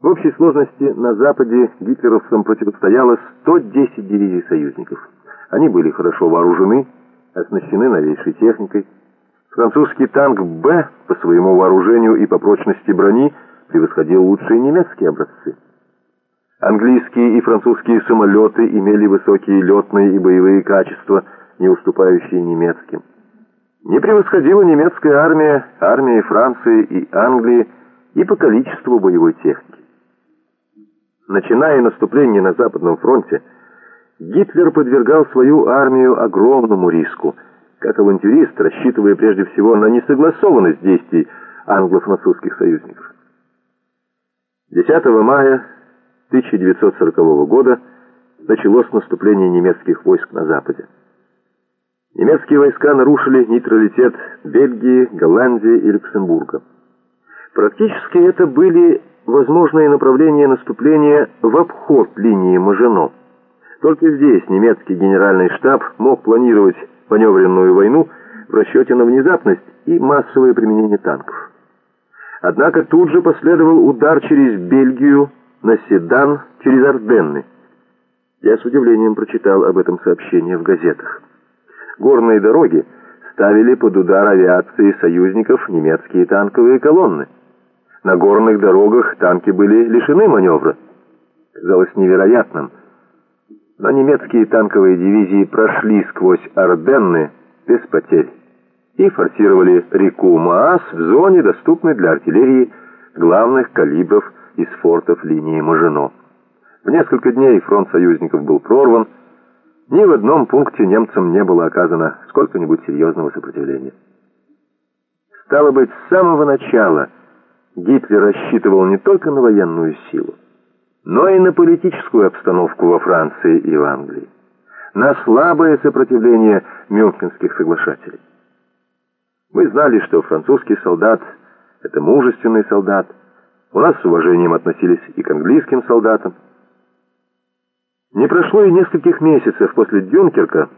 В общей сложности на Западе гитлеровцам противостояло 110 дивизий союзников. Они были хорошо вооружены, оснащены новейшей техникой. Французский танк «Б» по своему вооружению и по прочности брони превосходил лучшие немецкие образцы. Английские и французские самолеты имели высокие летные и боевые качества, не уступающие немецким. Не превосходила немецкая армия армии Франции и Англии и по количеству боевой техники. Начиная наступление на Западном фронте, Гитлер подвергал свою армию огромному риску, как авантюрист, рассчитывая прежде всего на несогласованность действий англо-французских союзников. 10 мая 1940 года началось наступление немецких войск на Западе. Немецкие войска нарушили нейтралитет Бельгии, Голландии и Люксембурга. Практически это были возможные направления наступления в обход линии Мажино. Только здесь немецкий генеральный штаб мог планировать маневренную войну в расчете на внезапность и массовое применение танков. Однако тут же последовал удар через Бельгию на Седан через Орденны. Я с удивлением прочитал об этом сообщение в газетах. Горные дороги ставили под удар авиации союзников немецкие танковые колонны. На горных дорогах танки были лишены маневра. Казалось невероятным. Но немецкие танковые дивизии прошли сквозь Орденны без потерь и форсировали реку Маас в зоне, доступной для артиллерии главных калибров из фортов линии Мажино. В несколько дней фронт союзников был прорван, ни в одном пункте немцам не было оказано сколько-нибудь серьезного сопротивления. Стало быть, с самого начала Гитлер рассчитывал не только на военную силу, но и на политическую обстановку во Франции и в Англии, на слабое сопротивление мюнхенских соглашателей. Мы знали, что французский солдат — это мужественный солдат, у нас с уважением относились и к английским солдатам, не прошло и нескольких месяцев после Дюнкерка,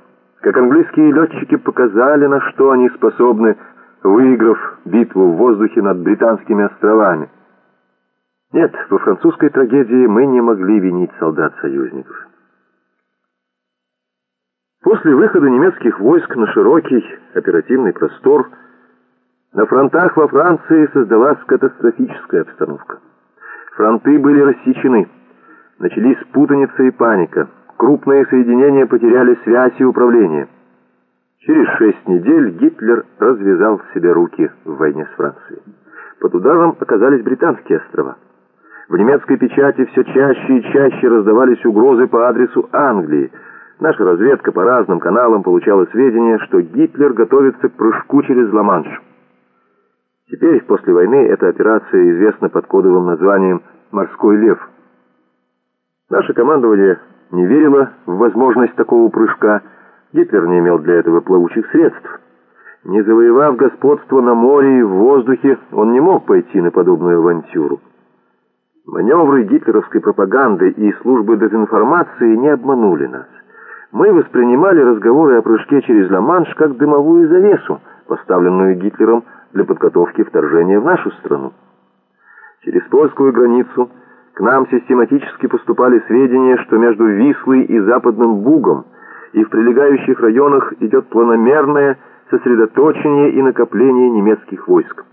как английские летчики показали, на что они способны, выиграв битву в воздухе над британскими островами. Нет, во французской трагедии мы не могли винить солдат союзников. После выхода немецких войск на широкий оперативный простор на фронтах во Франции создалась катастрофическая обстановка. Фронты были рассечены. Начались путаница и паника. Крупные соединения потеряли связь и управление. Через шесть недель Гитлер развязал себе руки в войне с Францией. Под ударом оказались британские острова. В немецкой печати все чаще и чаще раздавались угрозы по адресу Англии. Наша разведка по разным каналам получала сведения, что Гитлер готовится к прыжку через Ла-Манш. Теперь, после войны, эта операция известна под кодовым названием «Морской лев». Наше командование не верило в возможность такого прыжка. Гитлер не имел для этого плавучих средств. Не завоевав господство на море и в воздухе, он не мог пойти на подобную авантюру. Маневры гитлеровской пропаганды и службы дезинформации не обманули нас. Мы воспринимали разговоры о прыжке через Ла-Манш как дымовую завесу, поставленную Гитлером для подготовки вторжения в нашу страну. Через польскую границу к нам систематически поступали сведения, что между Вислой и Западным Бугом и в прилегающих районах идет планомерное сосредоточение и накопление немецких войск.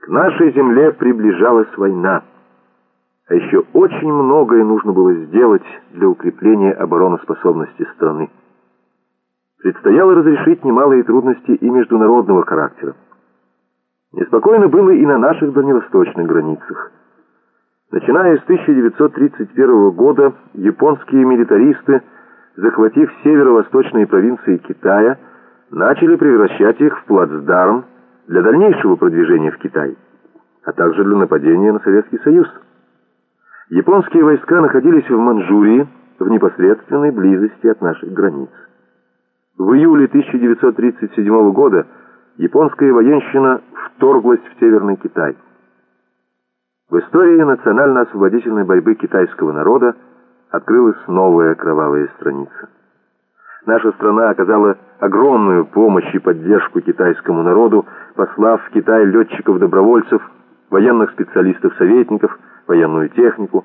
К нашей земле приближалась война. А еще очень многое нужно было сделать для укрепления обороноспособности страны. Предстояло разрешить немалые трудности и международного характера. Неспокойно было и на наших дальневосточных границах. Начиная с 1931 года японские милитаристы, захватив северо-восточные провинции Китая, начали превращать их в плацдарм для дальнейшего продвижения в Китай, а также для нападения на Советский Союз. Японские войска находились в Манчжурии в непосредственной близости от наших границ. В июле 1937 года японская военщина вторглась в Северный Китай. В истории национально-освободительной борьбы китайского народа открылась новая кровавая страница. Наша страна оказала огромную помощь и поддержку китайскому народу, послав в Китай летчиков-добровольцев, военных специалистов-советников, военную технику,